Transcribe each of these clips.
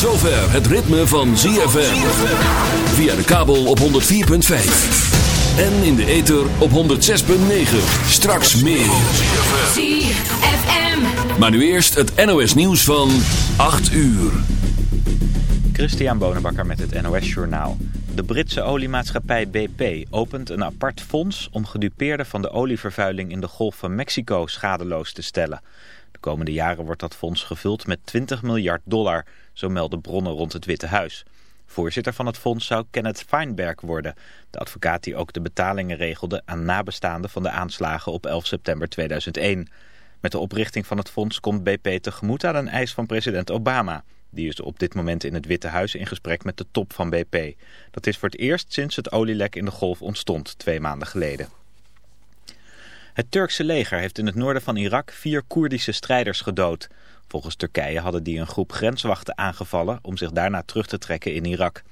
zover het ritme van ZFM. Via de kabel op 104.5. En in de ether op 106.9. Straks meer. ZFM. Maar nu eerst het NOS nieuws van 8 uur. Christian Bonenbakker met het NOS Journaal. De Britse oliemaatschappij BP opent een apart fonds om gedupeerden van de olievervuiling in de Golf van Mexico schadeloos te stellen. De komende jaren wordt dat fonds gevuld met 20 miljard dollar, zo melden bronnen rond het Witte Huis. Voorzitter van het fonds zou Kenneth Feinberg worden, de advocaat die ook de betalingen regelde aan nabestaanden van de aanslagen op 11 september 2001. Met de oprichting van het fonds komt BP tegemoet aan een eis van president Obama. Die is op dit moment in het Witte Huis in gesprek met de top van BP. Dat is voor het eerst sinds het olielek in de golf ontstond, twee maanden geleden. Het Turkse leger heeft in het noorden van Irak vier Koerdische strijders gedood. Volgens Turkije hadden die een groep grenswachten aangevallen om zich daarna terug te trekken in Irak.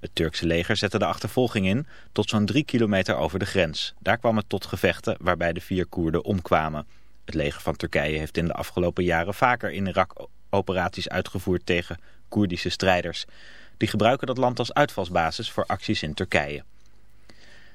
Het Turkse leger zette de achtervolging in tot zo'n drie kilometer over de grens. Daar kwam het tot gevechten waarbij de vier Koerden omkwamen. Het leger van Turkije heeft in de afgelopen jaren vaker in Irak operaties uitgevoerd tegen Koerdische strijders. Die gebruiken dat land als uitvalsbasis voor acties in Turkije.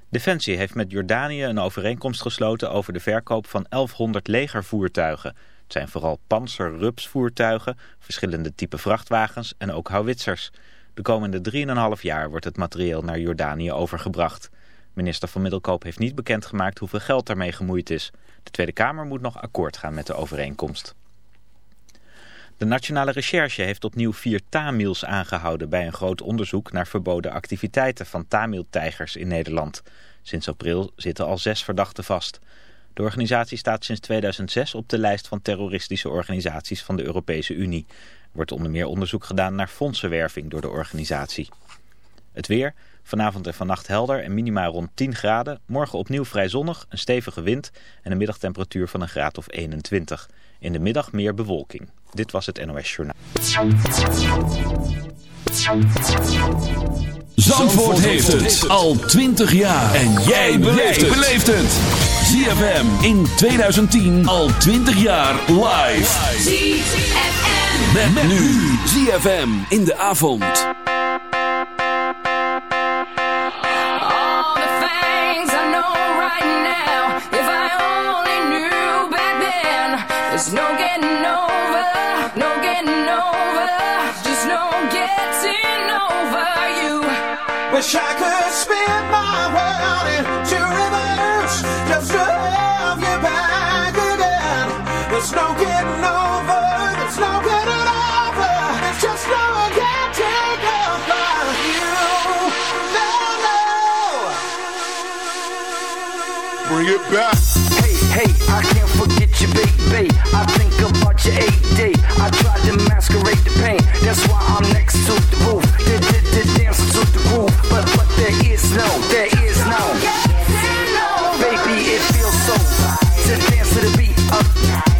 Defensie heeft met Jordanië een overeenkomst gesloten over de verkoop van 1100 legervoertuigen. Het zijn vooral panzer-rups-voertuigen, verschillende type vrachtwagens en ook houwitsers. De komende 3,5 jaar wordt het materieel naar Jordanië overgebracht. Minister van Middelkoop heeft niet bekendgemaakt hoeveel geld daarmee gemoeid is. De Tweede Kamer moet nog akkoord gaan met de overeenkomst. De Nationale Recherche heeft opnieuw vier Tamils aangehouden bij een groot onderzoek naar verboden activiteiten van Tamil-tijgers in Nederland. Sinds april zitten al zes verdachten vast. De organisatie staat sinds 2006 op de lijst van terroristische organisaties van de Europese Unie. Er wordt onder meer onderzoek gedaan naar fondsenwerving door de organisatie. Het weer, vanavond en vannacht helder en minima rond 10 graden. Morgen opnieuw vrij zonnig, een stevige wind en een middagtemperatuur van een graad of 21. In de middag meer bewolking. Dit was het NOS Journaal. Zandvoort heeft het al 20 jaar. En jij beleeft het. ZFM in 2010 al 20 jaar live. ZFM. Met, met nu ZFM in de avond. All the things I know right now. If I only knew back then. There's no getting over, no getting over. Just no getting over you. Wish I could spin my world into it back. Hey, hey, I can't forget you, baby. I think about your AD. I tried to masquerade the pain. That's why I'm next to the roof. Did, did, did dance to the groove. But, but there is no, there is no. Baby, it feels so to dance to the beat of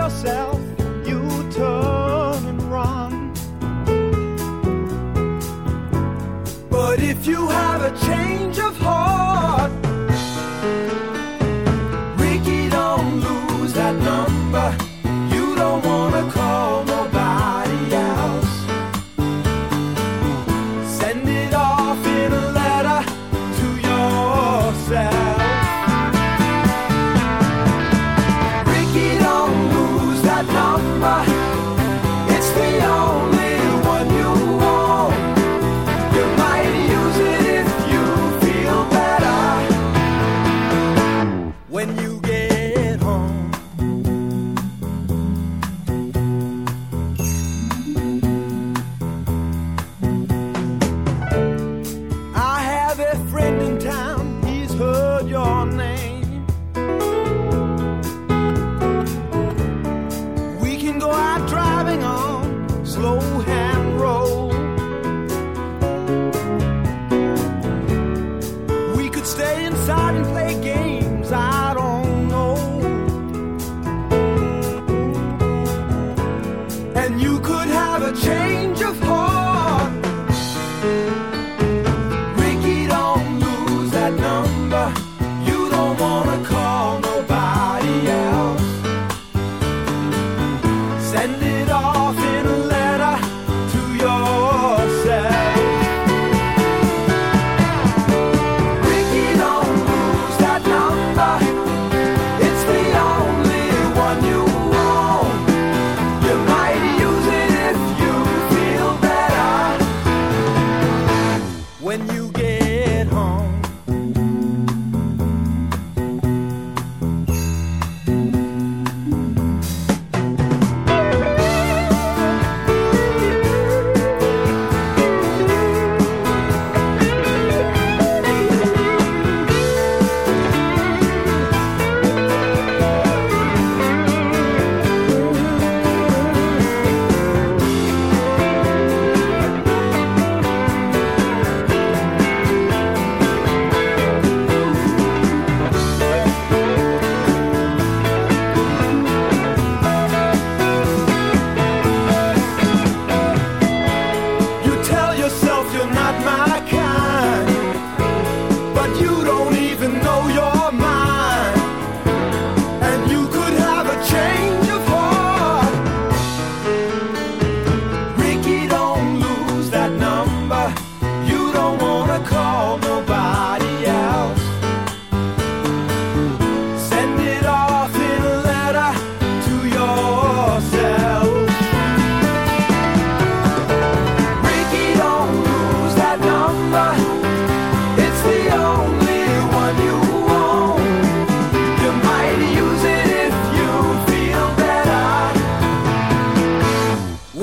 yourself. number.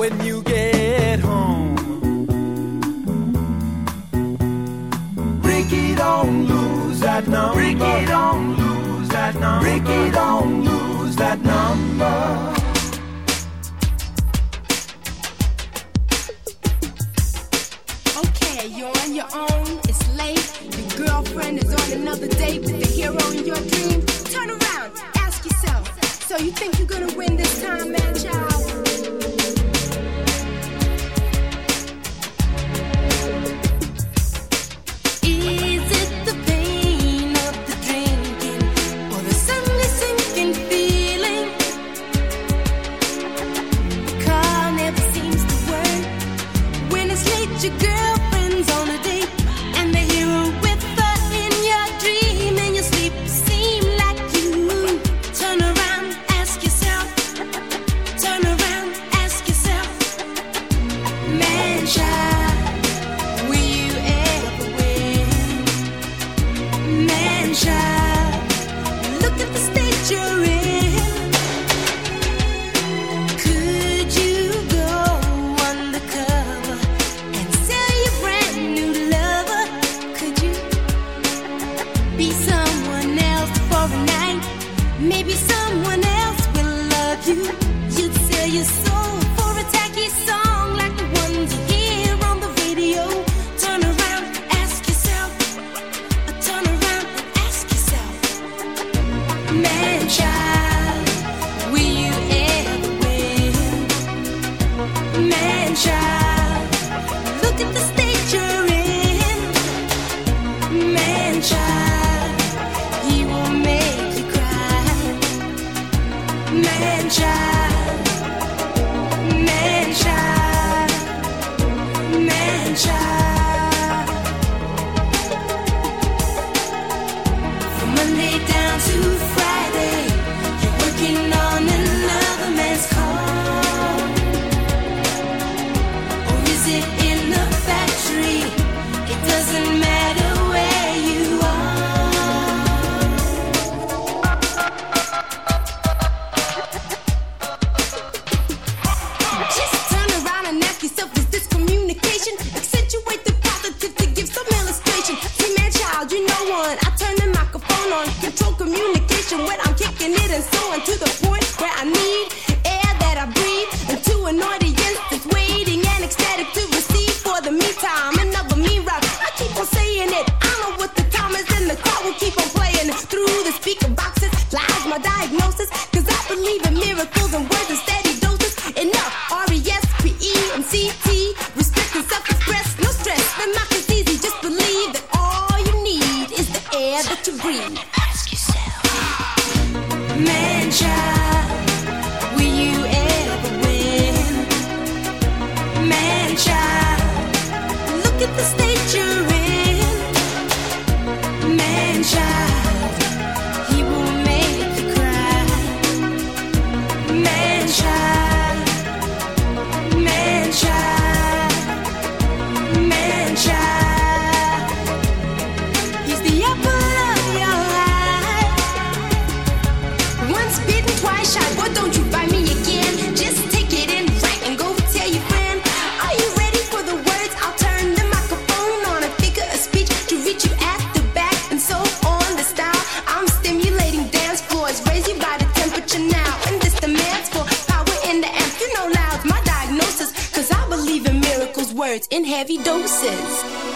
when you get home. Ricky, don't lose that number. Ricky, don't lose that number. Ricky, don't lose that number. Child, heavy doses.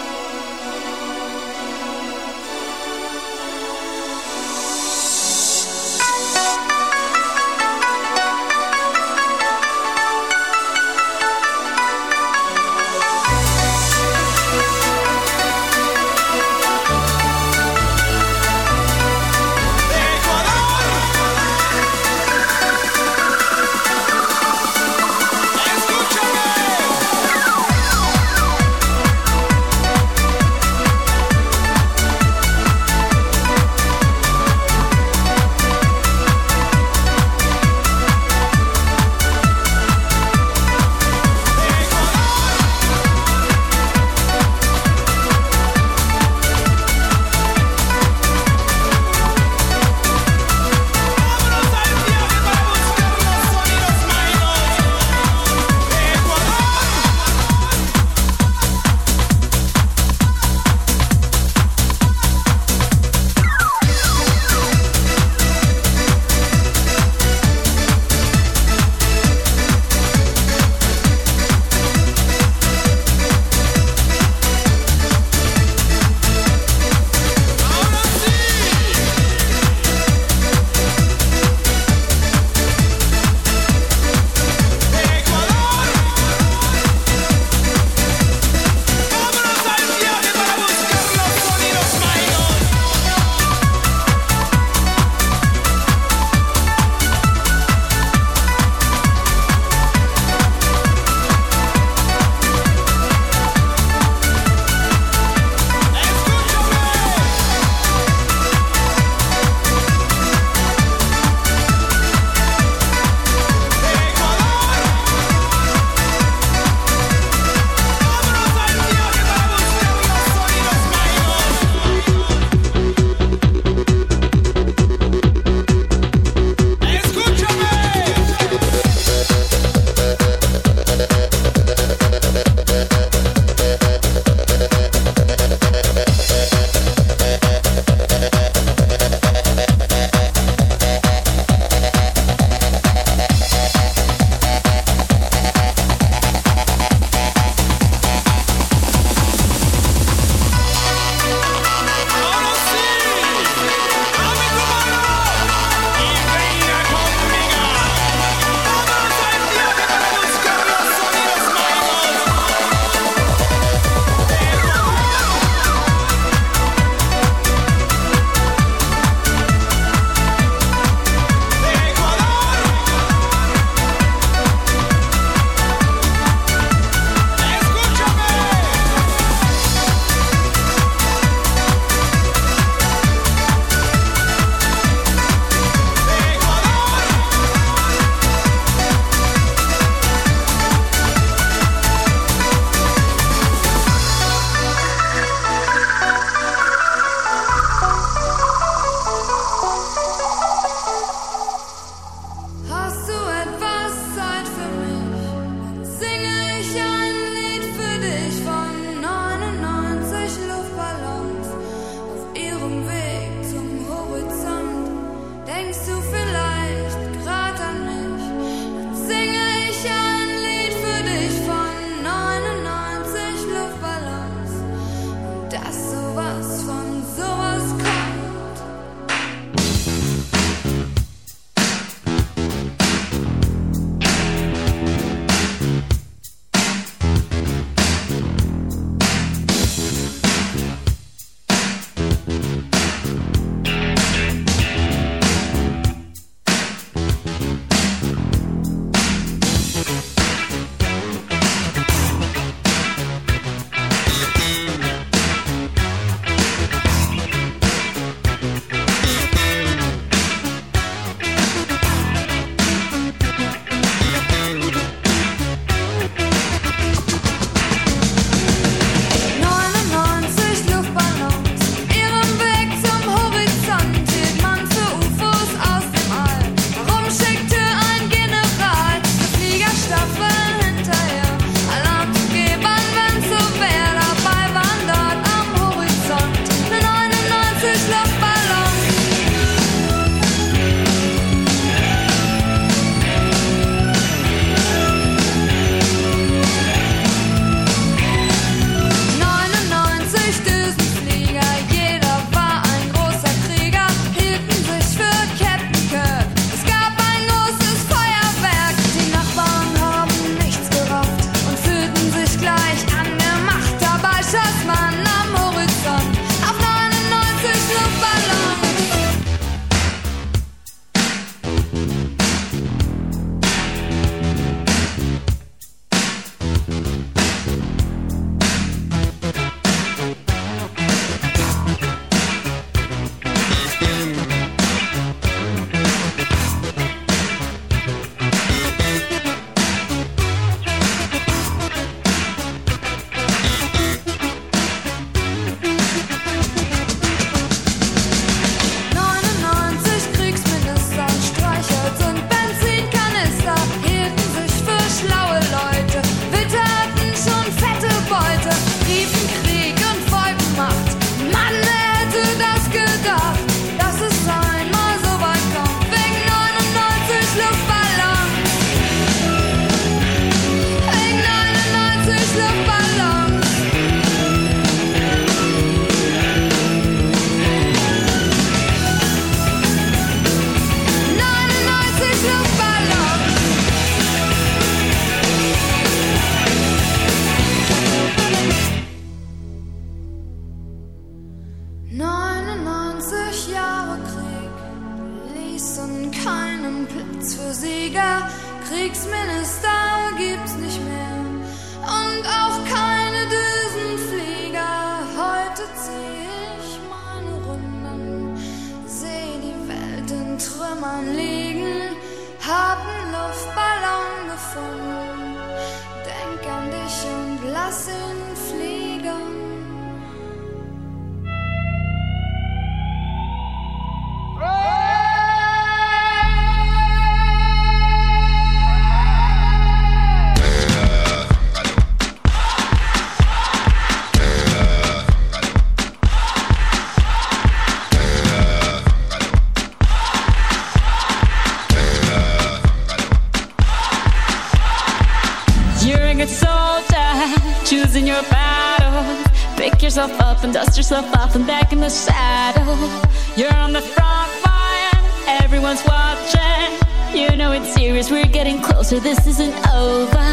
so this isn't over.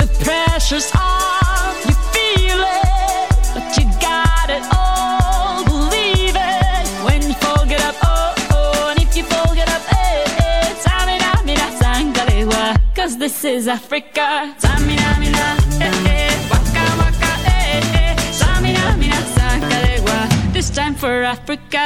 The pressure's on, you feel it, but you got it all. Believe it when you fold it up, oh oh, and if you fold it up, eh eh. Tamina mina sangalewa, 'cause this is Africa. Tamina mina eh eh, waka waka eh eh. Tamina mina sangalewa, this time for Africa.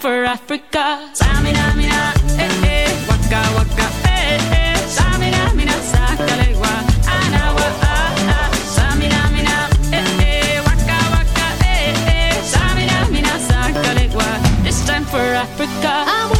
for Africa. Samina, mina, eh, eh, waka, waka, eh, eh. Samina, mina, sakalewa, anawa, ah, ah. Samina, mina, eh, eh, waka, waka, eh, eh. Samina, mina, sakalewa. It's time for Africa.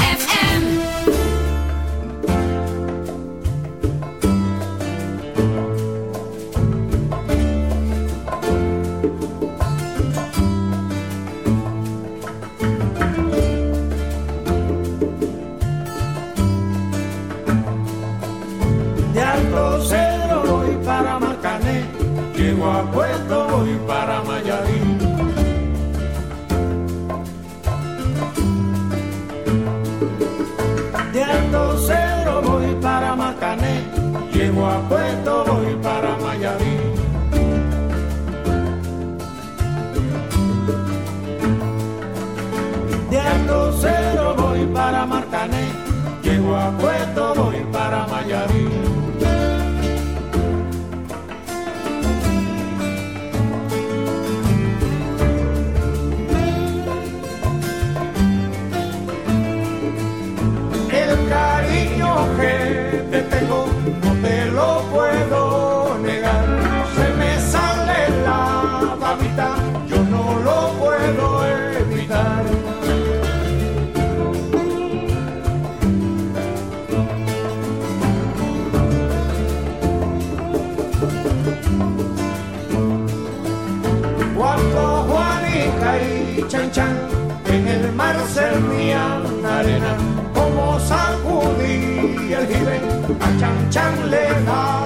Yeah. chang chang le na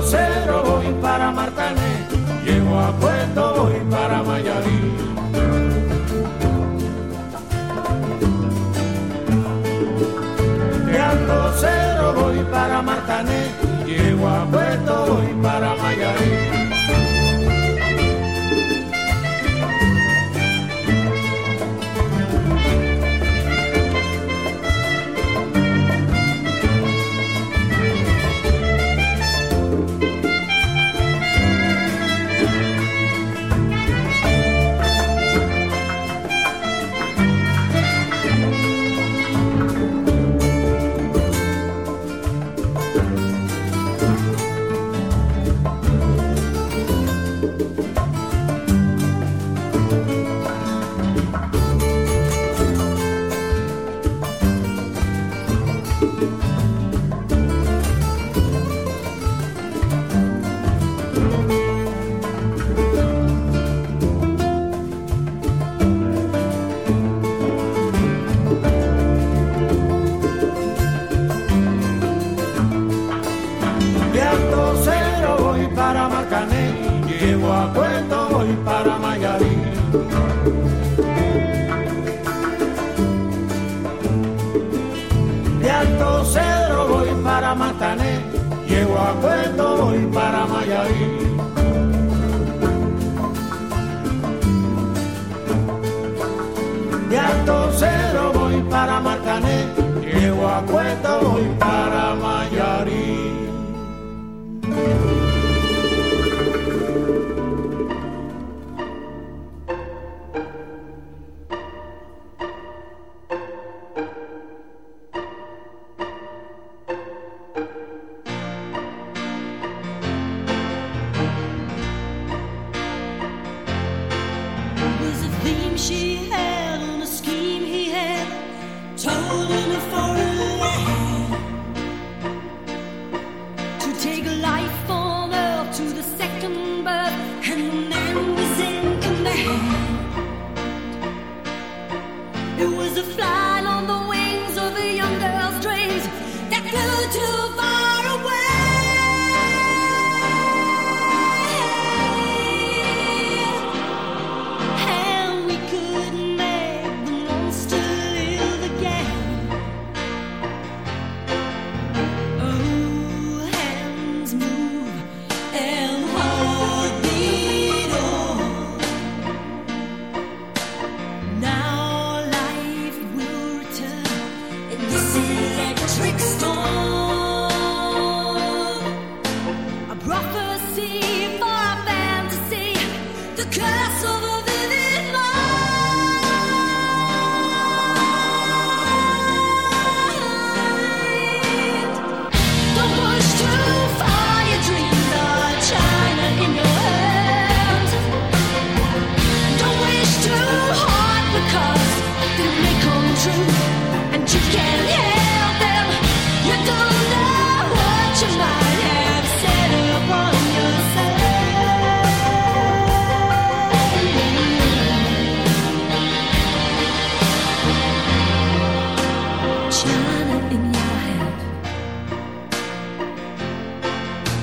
José.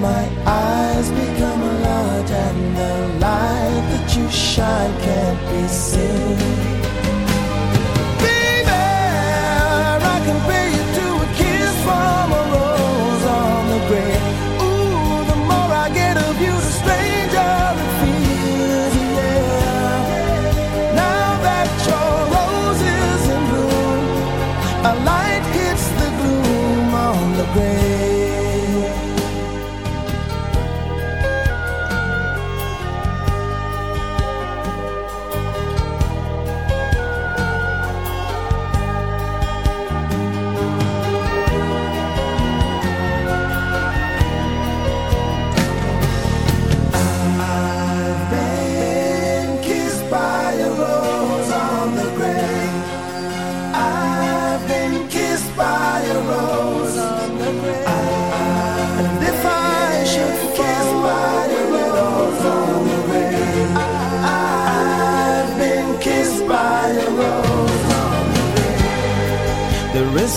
my eyes become large and the light that you shine can't be seen?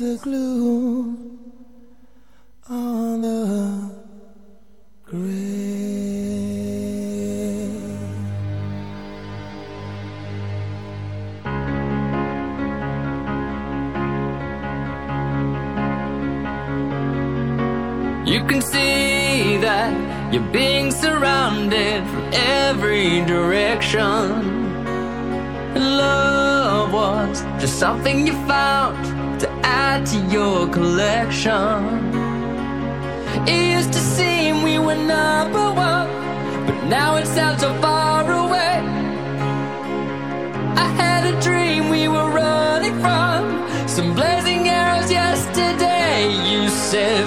The gloom on the grave. You can see that you're being surrounded from every direction. Love was just something you found add to your collection. It used to seem we were number one, but now it sounds so far away. I had a dream we were running from some blazing arrows yesterday. You said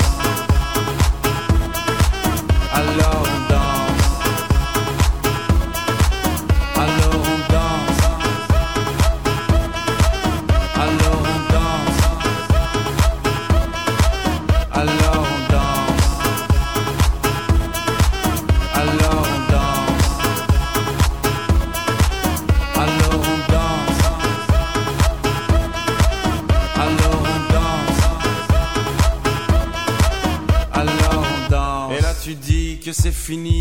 love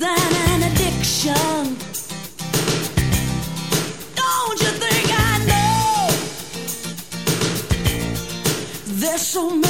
than an addiction. Don't you think I know? There's so many.